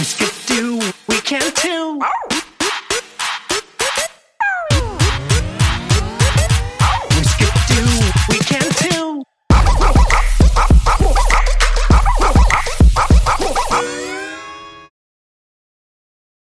We skip do, we can too.